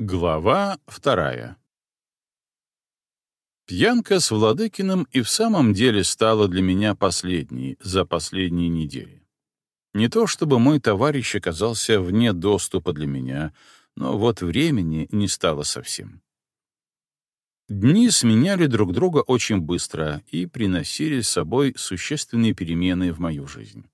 Глава вторая Пьянка с Владыкиным и в самом деле стала для меня последней за последние недели. Не то чтобы мой товарищ оказался вне доступа для меня, но вот времени не стало совсем. Дни сменяли друг друга очень быстро и приносили с собой существенные перемены в мою жизнь.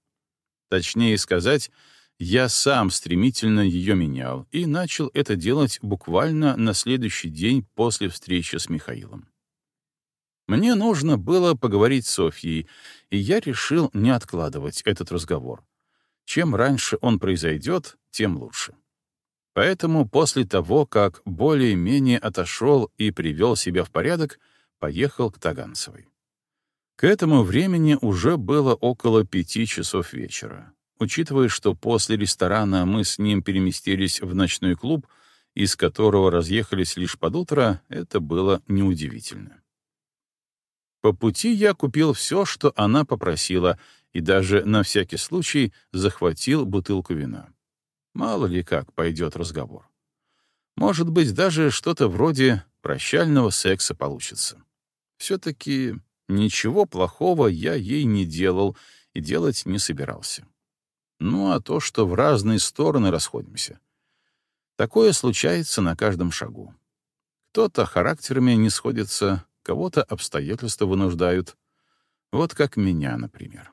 Точнее сказать, я сам стремительно ее менял и начал это делать буквально на следующий день после встречи с Михаилом. Мне нужно было поговорить с Софьей, и я решил не откладывать этот разговор. Чем раньше он произойдет, тем лучше. Поэтому после того, как более-менее отошел и привел себя в порядок, поехал к Таганцевой. К этому времени уже было около пяти часов вечера. Учитывая, что после ресторана мы с ним переместились в ночной клуб, из которого разъехались лишь под утро, это было неудивительно. По пути я купил все, что она попросила, и даже на всякий случай захватил бутылку вина. Мало ли как пойдет разговор. Может быть, даже что-то вроде прощального секса получится. Все-таки ничего плохого я ей не делал и делать не собирался. Ну а то, что в разные стороны расходимся. Такое случается на каждом шагу. Кто-то характерами не сходится, кого-то обстоятельства вынуждают. Вот как меня, например.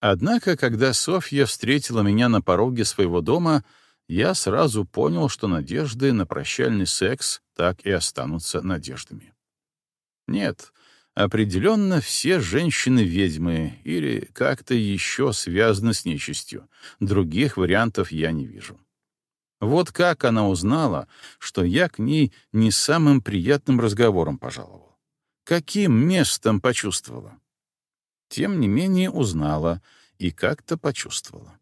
Однако, когда Софья встретила меня на пороге своего дома, я сразу понял, что надежды на прощальный секс так и останутся надеждами. Нет, определенно все женщины ведьмы или как-то еще связаны с нечистью. Других вариантов я не вижу. Вот как она узнала, что я к ней не самым приятным разговором пожаловал. Каким местом почувствовала? Тем не менее узнала и как-то почувствовала.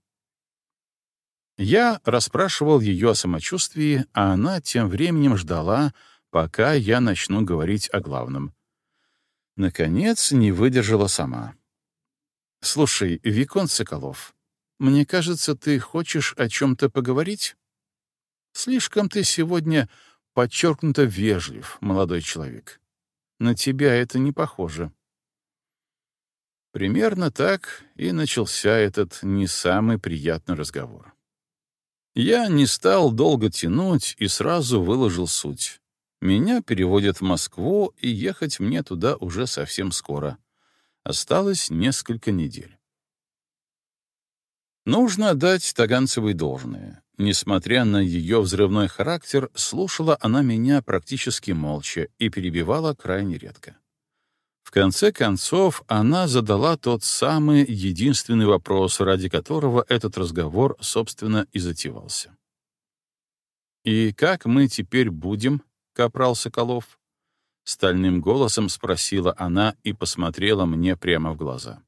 Я расспрашивал ее о самочувствии, а она тем временем ждала, пока я начну говорить о главном. Наконец, не выдержала сама. «Слушай, Викон Соколов, мне кажется, ты хочешь о чем-то поговорить? Слишком ты сегодня подчеркнуто вежлив, молодой человек. На тебя это не похоже». Примерно так и начался этот не самый приятный разговор. Я не стал долго тянуть и сразу выложил суть. Меня переводят в Москву, и ехать мне туда уже совсем скоро. Осталось несколько недель. Нужно отдать Таганцевой должное. Несмотря на ее взрывной характер, слушала она меня практически молча и перебивала крайне редко. В конце концов, она задала тот самый единственный вопрос, ради которого этот разговор, собственно, и затевался. «И как мы теперь будем, капрал Соколов?» Стальным голосом спросила она и посмотрела мне прямо в глаза.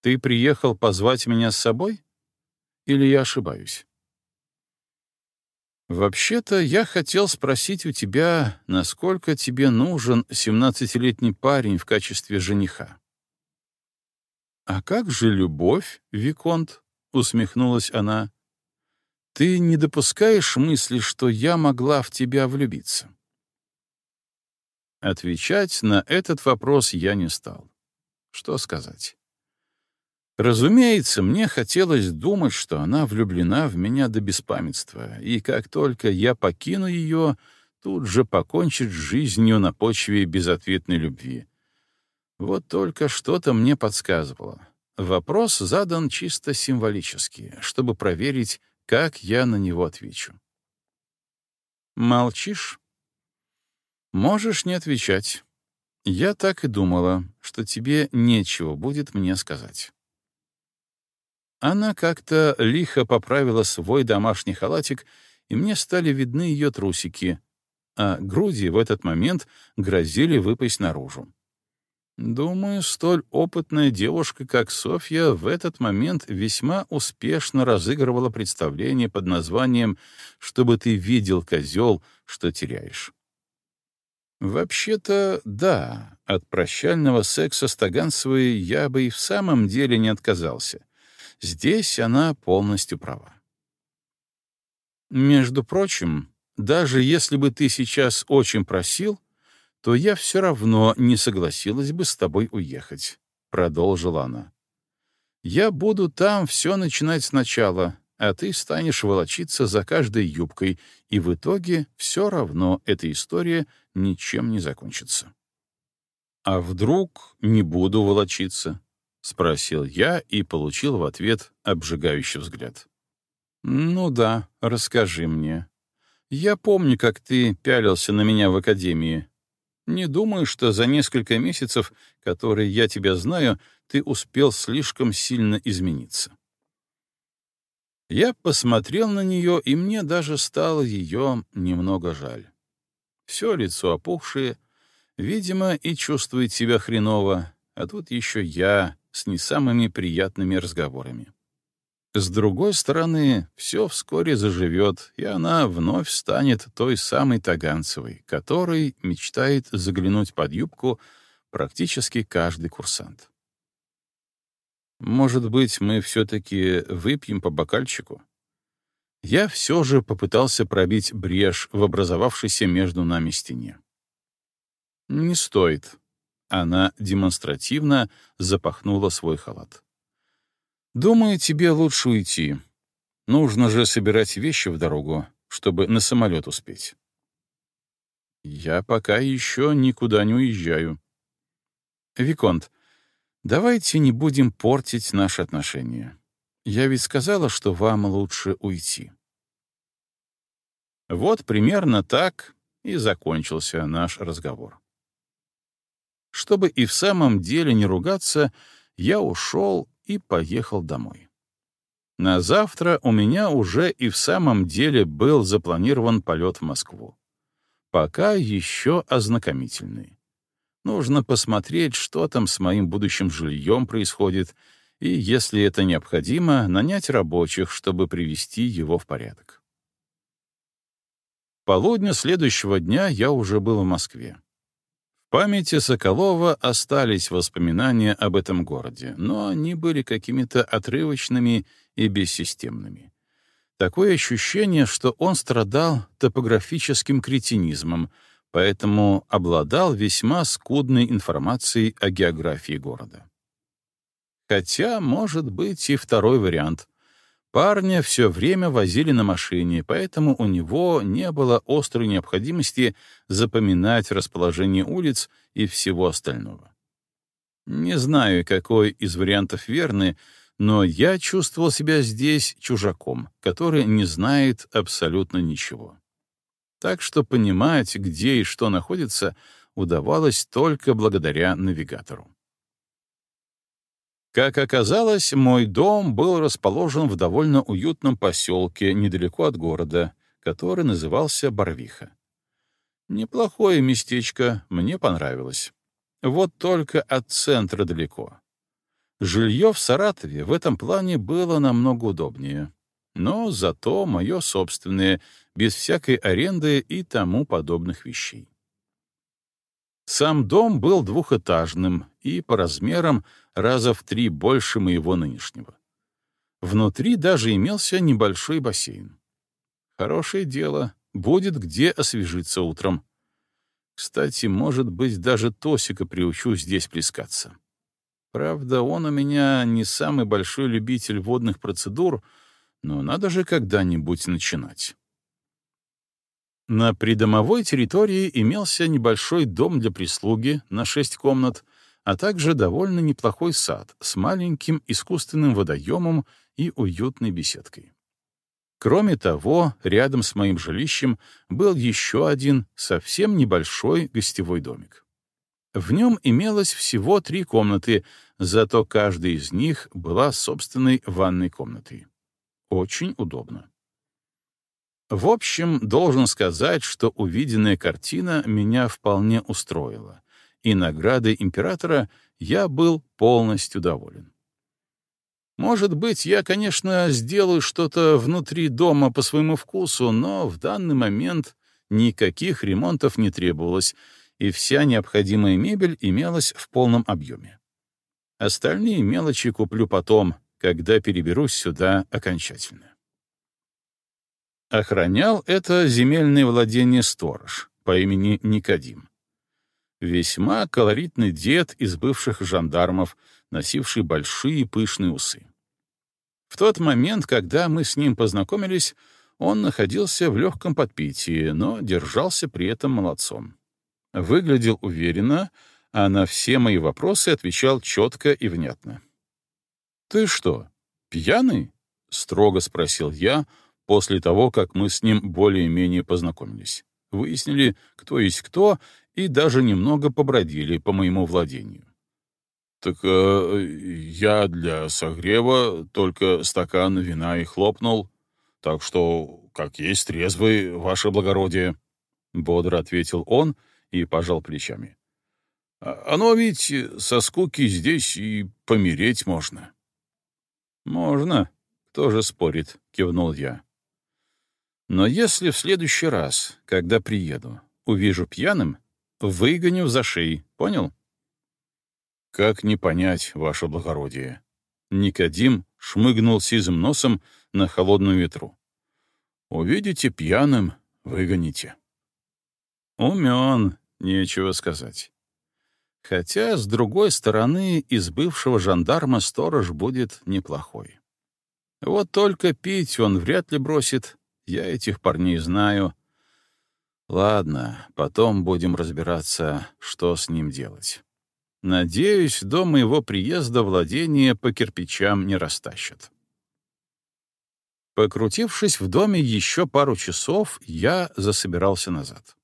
«Ты приехал позвать меня с собой? Или я ошибаюсь?» «Вообще-то я хотел спросить у тебя, насколько тебе нужен семнадцатилетний парень в качестве жениха». «А как же любовь, Виконт?» — усмехнулась она. «Ты не допускаешь мысли, что я могла в тебя влюбиться?» Отвечать на этот вопрос я не стал. Что сказать? Разумеется, мне хотелось думать, что она влюблена в меня до беспамятства, и как только я покину ее, тут же покончит с жизнью на почве безответной любви. Вот только что-то мне подсказывало. Вопрос задан чисто символически, чтобы проверить, как я на него отвечу. «Молчишь?» «Можешь не отвечать. Я так и думала, что тебе нечего будет мне сказать». Она как-то лихо поправила свой домашний халатик, и мне стали видны ее трусики, а груди в этот момент грозили выпасть наружу. Думаю, столь опытная девушка, как Софья, в этот момент весьма успешно разыгрывала представление под названием «Чтобы ты видел, козел, что теряешь». Вообще-то, да, от прощального секса с Таганцевой я бы и в самом деле не отказался. Здесь она полностью права. Между прочим, даже если бы ты сейчас очень просил, то я все равно не согласилась бы с тобой уехать», — продолжила она. «Я буду там все начинать сначала, а ты станешь волочиться за каждой юбкой, и в итоге все равно эта история ничем не закончится». «А вдруг не буду волочиться?» — спросил я и получил в ответ обжигающий взгляд. «Ну да, расскажи мне. Я помню, как ты пялился на меня в академии, не думаю, что за несколько месяцев, которые я тебя знаю, ты успел слишком сильно измениться. Я посмотрел на нее, и мне даже стало ее немного жаль. Все лицо опухшее, видимо, и чувствует себя хреново, а тут еще я с не самыми приятными разговорами. С другой стороны, все вскоре заживет, и она вновь станет той самой Таганцевой, которой мечтает заглянуть под юбку практически каждый курсант. Может быть, мы все-таки выпьем по бокальчику? Я все же попытался пробить брешь в образовавшейся между нами стене. Не стоит. Она демонстративно запахнула свой халат. Думаю, тебе лучше уйти. Нужно же собирать вещи в дорогу, чтобы на самолет успеть. Я пока еще никуда не уезжаю. Виконт, давайте не будем портить наши отношения. Я ведь сказала, что вам лучше уйти. Вот примерно так и закончился наш разговор. Чтобы и в самом деле не ругаться, я ушел и поехал домой. На завтра у меня уже и в самом деле был запланирован полет в Москву. Пока еще ознакомительный. Нужно посмотреть, что там с моим будущим жильем происходит, и, если это необходимо, нанять рабочих, чтобы привести его в порядок. Полудня следующего дня я уже был в Москве памяти Соколова остались воспоминания об этом городе, но они были какими-то отрывочными и бессистемными. Такое ощущение, что он страдал топографическим кретинизмом, поэтому обладал весьма скудной информацией о географии города. Хотя, может быть, и второй вариант. Парня все время возили на машине, поэтому у него не было острой необходимости запоминать расположение улиц и всего остального. Не знаю, какой из вариантов верный, но я чувствовал себя здесь чужаком, который не знает абсолютно ничего. Так что понимать, где и что находится, удавалось только благодаря навигатору. Как оказалось, мой дом был расположен в довольно уютном поселке недалеко от города, который назывался Барвиха. Неплохое местечко, мне понравилось. Вот только от центра далеко. Жилье в Саратове в этом плане было намного удобнее. Но зато мое собственное, без всякой аренды и тому подобных вещей. Сам дом был двухэтажным и по размерам раза в три больше моего нынешнего. Внутри даже имелся небольшой бассейн. Хорошее дело, будет где освежиться утром. Кстати, может быть, даже Тосика приучу здесь плескаться. Правда, он у меня не самый большой любитель водных процедур, но надо же когда-нибудь начинать. На придомовой территории имелся небольшой дом для прислуги на шесть комнат, а также довольно неплохой сад с маленьким искусственным водоемом и уютной беседкой. Кроме того, рядом с моим жилищем был еще один совсем небольшой гостевой домик. В нем имелось всего три комнаты, зато каждая из них была собственной ванной комнатой. Очень удобно. В общем, должен сказать, что увиденная картина меня вполне устроила, и наградой императора я был полностью доволен. Может быть, я, конечно, сделаю что-то внутри дома по своему вкусу, но в данный момент никаких ремонтов не требовалось, и вся необходимая мебель имелась в полном объеме. Остальные мелочи куплю потом, когда переберусь сюда окончательно. Охранял это земельное владение сторож по имени Никодим. Весьма колоритный дед из бывших жандармов, носивший большие пышные усы. В тот момент, когда мы с ним познакомились, он находился в легком подпитии, но держался при этом молодцом. Выглядел уверенно, а на все мои вопросы отвечал четко и внятно. «Ты что, пьяный?» — строго спросил я после того, как мы с ним более-менее познакомились. Выяснили, кто есть кто, и даже немного побродили по моему владению. «Так э, я для согрева только стакан вина и хлопнул, так что, как есть трезвый, ваше благородие», — бодро ответил он и пожал плечами. «А «Оно ведь со скуки здесь и помереть можно». «Можно, кто же спорит», — кивнул я. «Но если в следующий раз, когда приеду, увижу пьяным, выгоню за шеи, понял?» «Как не понять, ваше благородие?» Никодим шмыгнул сизым носом на холодную ветру. «Увидите пьяным — выгоните». Умен, нечего сказать. Хотя, с другой стороны, из бывшего жандарма сторож будет неплохой. Вот только пить он вряд ли бросит, я этих парней знаю. Ладно, потом будем разбираться, что с ним делать. Надеюсь, до моего приезда владение по кирпичам не растащат. Покрутившись в доме еще пару часов, я засобирался назад.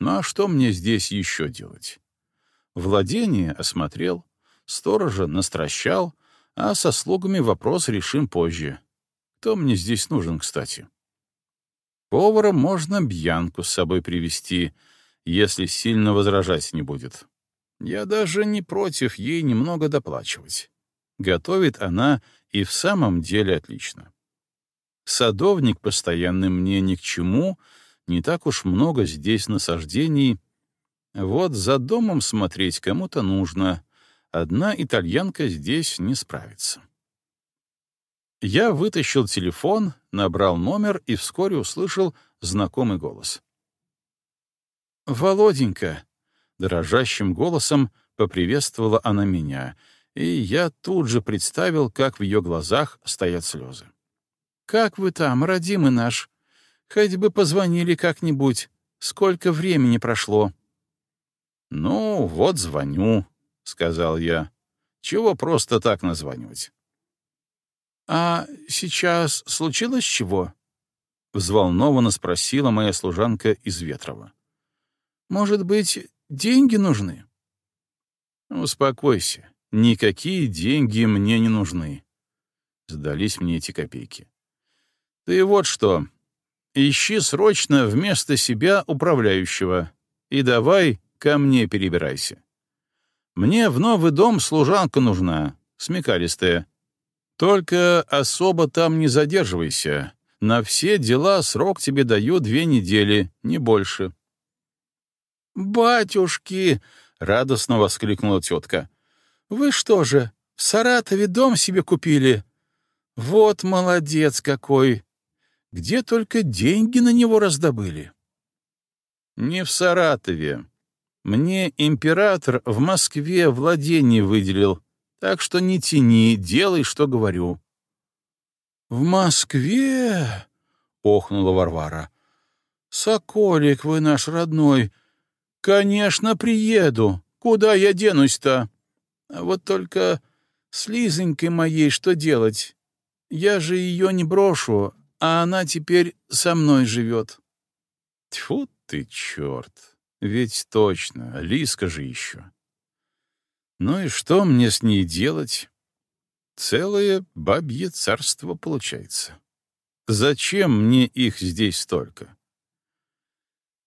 Ну а что мне здесь еще делать? Владение осмотрел, сторожа настращал, а со слугами вопрос решим позже. Кто мне здесь нужен, кстати? Повара можно Бьянку с собой привести, если сильно возражать не будет. Я даже не против ей немного доплачивать. Готовит она и в самом деле отлично. Садовник постоянный мне ни к чему, не так уж много здесь насаждений. Вот за домом смотреть кому-то нужно. Одна итальянка здесь не справится. Я вытащил телефон, набрал номер и вскоре услышал знакомый голос. «Володенька!» Дрожащим голосом поприветствовала она меня, и я тут же представил, как в ее глазах стоят слезы. «Как вы там, родимый наш? Хоть бы позвонили как-нибудь. Сколько времени прошло?» «Ну, вот звоню», — сказал я. «Чего просто так названивать?» «А сейчас случилось чего?» — взволнованно спросила моя служанка из Ветрова. «Может быть, Деньги нужны. Успокойся. Никакие деньги мне не нужны. Сдались мне эти копейки. Ты вот что. Ищи срочно вместо себя управляющего. И давай ко мне перебирайся. Мне в новый дом служанка нужна, смекалистая. Только особо там не задерживайся. На все дела срок тебе даю две недели, не больше. «Батюшки!» — радостно воскликнула тетка. «Вы что же, в Саратове дом себе купили? Вот молодец какой! Где только деньги на него раздобыли?» «Не в Саратове. Мне император в Москве владение выделил, так что не тяни, делай, что говорю». «В Москве?» — охнула Варвара. «Соколик вы наш родной!» «Конечно, приеду. Куда я денусь-то? А вот только с Лизонькой моей что делать? Я же ее не брошу, а она теперь со мной живет». Тьфу ты, черт! Ведь точно, Лиска же еще. Ну и что мне с ней делать? Целое бабье царство получается. Зачем мне их здесь столько?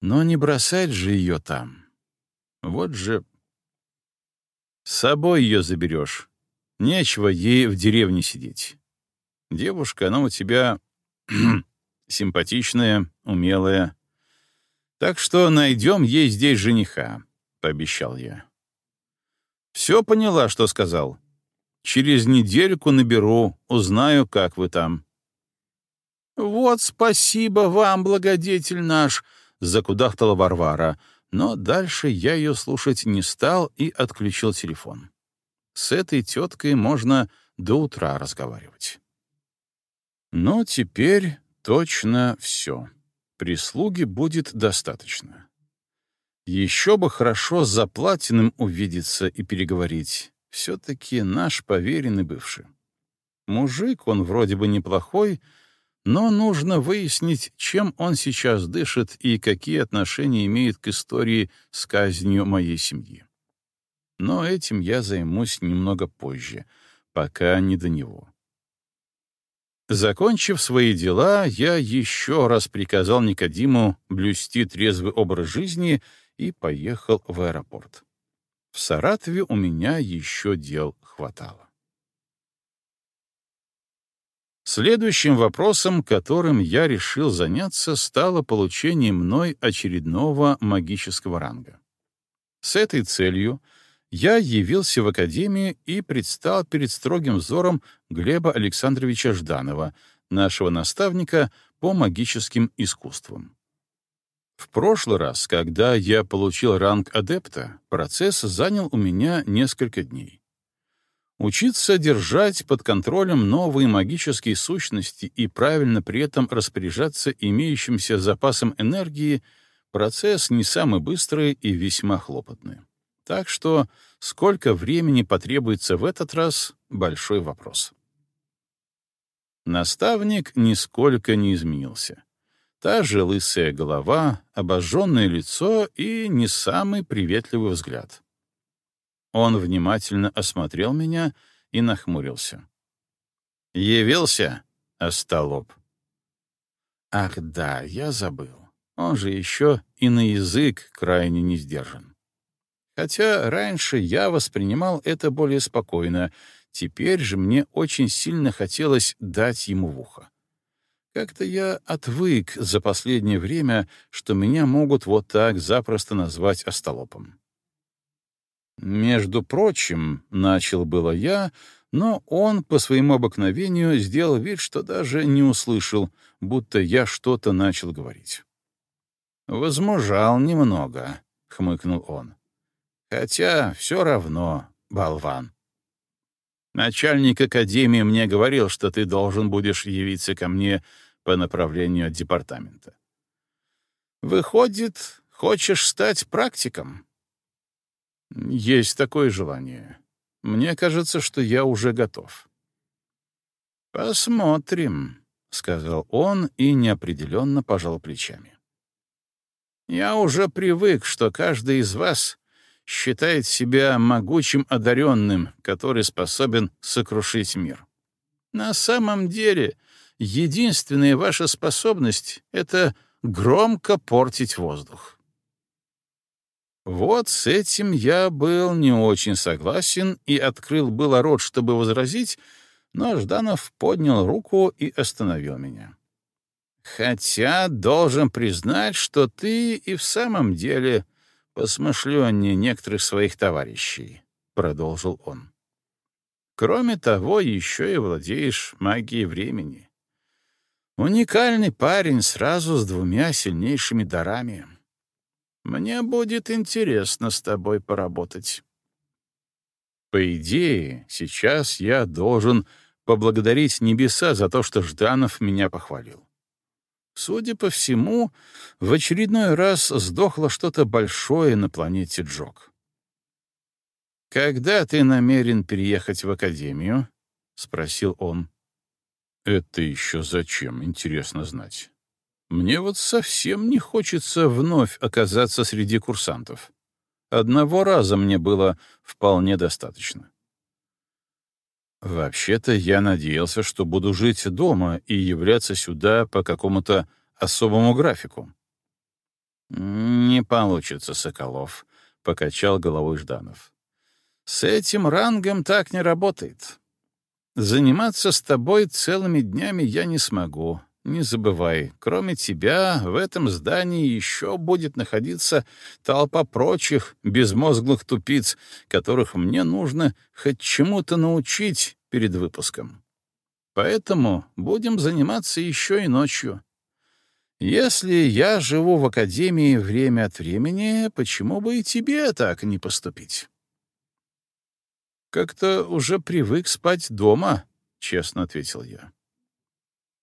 Но не бросать же ее там. Вот же... С собой ее заберешь. Нечего ей в деревне сидеть. Девушка, она у тебя симпатичная, умелая. Так что найдем ей здесь жениха, — пообещал я. Все поняла, что сказал. Через недельку наберу, узнаю, как вы там. «Вот спасибо вам, благодетель наш!» — закудахтала Варвара, но дальше я ее слушать не стал и отключил телефон. С этой теткой можно до утра разговаривать. Но теперь точно все. Прислуги будет достаточно. Еще бы хорошо с Заплатиным увидеться и переговорить. Все-таки наш поверенный бывший. Мужик он вроде бы неплохой, но нужно выяснить, чем он сейчас дышит и какие отношения имеет к истории с казнью моей семьи. Но этим я займусь немного позже, пока не до него. Закончив свои дела, я еще раз приказал Никодиму блюсти трезвый образ жизни и поехал в аэропорт. В Саратове у меня еще дел хватало. Следующим вопросом, которым я решил заняться, стало получение мной очередного магического ранга. С этой целью я явился в Академию и предстал перед строгим взором Глеба Александровича Жданова, нашего наставника по магическим искусствам. В прошлый раз, когда я получил ранг адепта, процесс занял у меня несколько дней. Учиться держать под контролем новые магические сущности и правильно при этом распоряжаться имеющимся запасом энергии — процесс не самый быстрый и весьма хлопотный. Так что сколько времени потребуется в этот раз — большой вопрос. Наставник нисколько не изменился. Та же лысая голова, обожженное лицо и не самый приветливый взгляд — он внимательно осмотрел меня и нахмурился. «Явился, остолоп». «Ах да, я забыл. Он же еще и на язык крайне не сдержан. Хотя раньше я воспринимал это более спокойно, теперь же мне очень сильно хотелось дать ему в ухо. Как-то я отвык за последнее время, что меня могут вот так запросто назвать остолопом. «Между прочим», — начал было я, но он по своему обыкновению сделал вид, что даже не услышал, будто я что-то начал говорить. «Возмужал немного», — хмыкнул он. «Хотя все равно, болван. Начальник академии мне говорил, что ты должен будешь явиться ко мне по направлению департамента. Выходит, хочешь стать практиком?» Есть такое желание. Мне кажется, что я уже готов. Посмотрим, сказал он и неопределенно пожал плечами. Я уже привык, что каждый из вас считает себя могучим одаренным, который способен сокрушить мир. На самом деле, единственная ваша способность — это громко портить воздух. Вот с этим я был не очень согласен и открыл было рот, чтобы возразить, но Жданов поднял руку и остановил меня. «Хотя должен признать, что ты и в самом деле посмышленнее некоторых своих товарищей», — продолжил он. «Кроме того, еще и владеешь магией времени. Уникальный парень сразу с двумя сильнейшими дарами». Мне будет интересно с тобой поработать. По идее, сейчас я должен поблагодарить небеса за то, что Жданов меня похвалил. Судя по всему, в очередной раз сдохло что-то большое на планете Джок. «Когда ты намерен переехать в Академию?» — спросил он. «Это еще зачем, интересно знать?» Мне вот совсем не хочется вновь оказаться среди курсантов. Одного раза мне было вполне достаточно. Вообще-то я надеялся, что буду жить дома и являться сюда по какому-то особому графику. «Не получится, Соколов», — покачал головой Жданов. «С этим рангом так не работает. Заниматься с тобой целыми днями я не смогу, не забывай, кроме тебя в этом здании еще будет находиться толпа прочих безмозглых тупиц, которых мне нужно хоть чему-то научить перед выпуском. Поэтому будем заниматься еще и ночью. Если я живу в академии время от времени, почему бы и тебе так не поступить? Как-то уже привык спать дома, честно ответил я.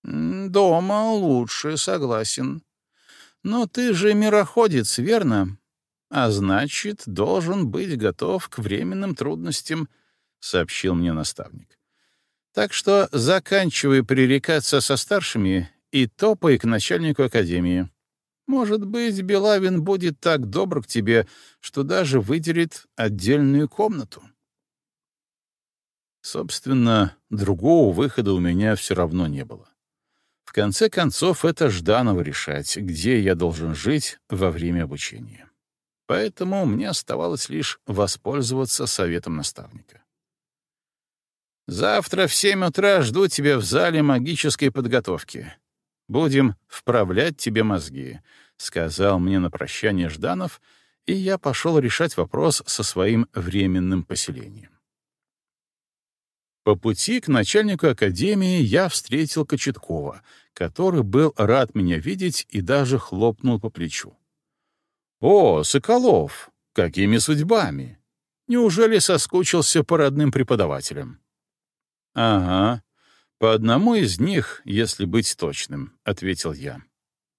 Дома лучше, согласен. Но ты же мироходец, верно? А значит, должен быть готов к временным трудностям, сообщил мне наставник. Так что заканчивай пререкаться со старшими и топай к начальнику академии. Может быть, Белавин будет так добр к тебе, что даже выделит отдельную комнату. Собственно, другого выхода у меня все равно не было. В конце концов, это Жданова решать, где я должен жить во время обучения. Поэтому мне оставалось лишь воспользоваться советом наставника. «Завтра в семь утра жду тебя в зале магической подготовки. Будем вправлять тебе мозги», — сказал мне на прощание Жданов, и я пошел решать вопрос со своим временным поселением. По пути к начальнику академии я встретил Кочеткова, который был рад меня видеть и даже хлопнул по плечу. «О, Соколов, какими судьбами? Неужели соскучился по родным преподавателям?» «Ага, по одному из них, если быть точным», — ответил я.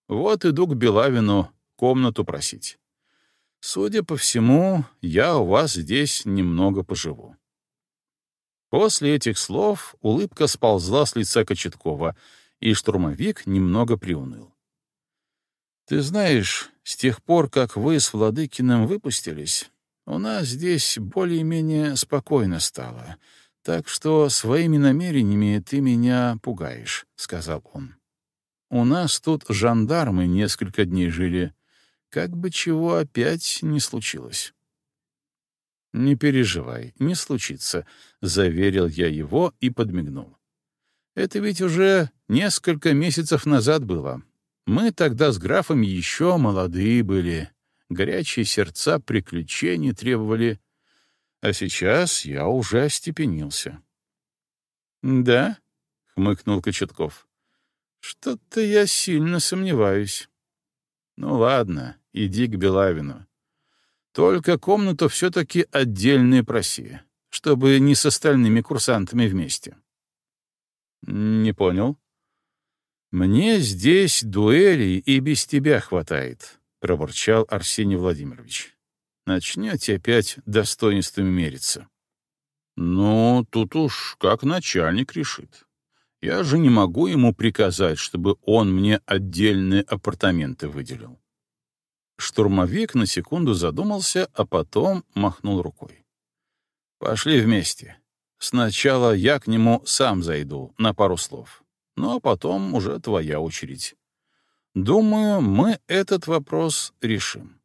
«Вот иду к Белавину комнату просить. Судя по всему, я у вас здесь немного поживу». После этих слов улыбка сползла с лица Кочеткова, и штурмовик немного приуныл. «Ты знаешь, с тех пор, как вы с Владыкиным выпустились, у нас здесь более-менее спокойно стало, так что своими намерениями ты меня пугаешь», — сказал он. «У нас тут жандармы несколько дней жили. Как бы чего опять не случилось». «Не переживай, не случится», — заверил я его и подмигнул. «Это ведь уже несколько месяцев назад было. Мы тогда с графами еще молодые были, горячие сердца приключений требовали, а сейчас я уже остепенился. «Да?» — хмыкнул Кочетков. «Что-то я сильно сомневаюсь». «Ну ладно, иди к Белавину. Только комнату все-таки отдельную проси, чтобы не с остальными курсантами вместе». «Не понял». «Мне здесь дуэлей и без тебя хватает», — проворчал Арсений Владимирович начнете опять достоинствами мериться. Ну, тут уж как начальник решит. Я же не могу ему приказать, чтобы он мне отдельные апартаменты выделил. Штурмовик на секунду задумался, а потом махнул рукой. «Пошли вместе. Сначала я к нему сам зайду на пару слов, ну а потом уже твоя очередь. Думаю, мы этот вопрос решим».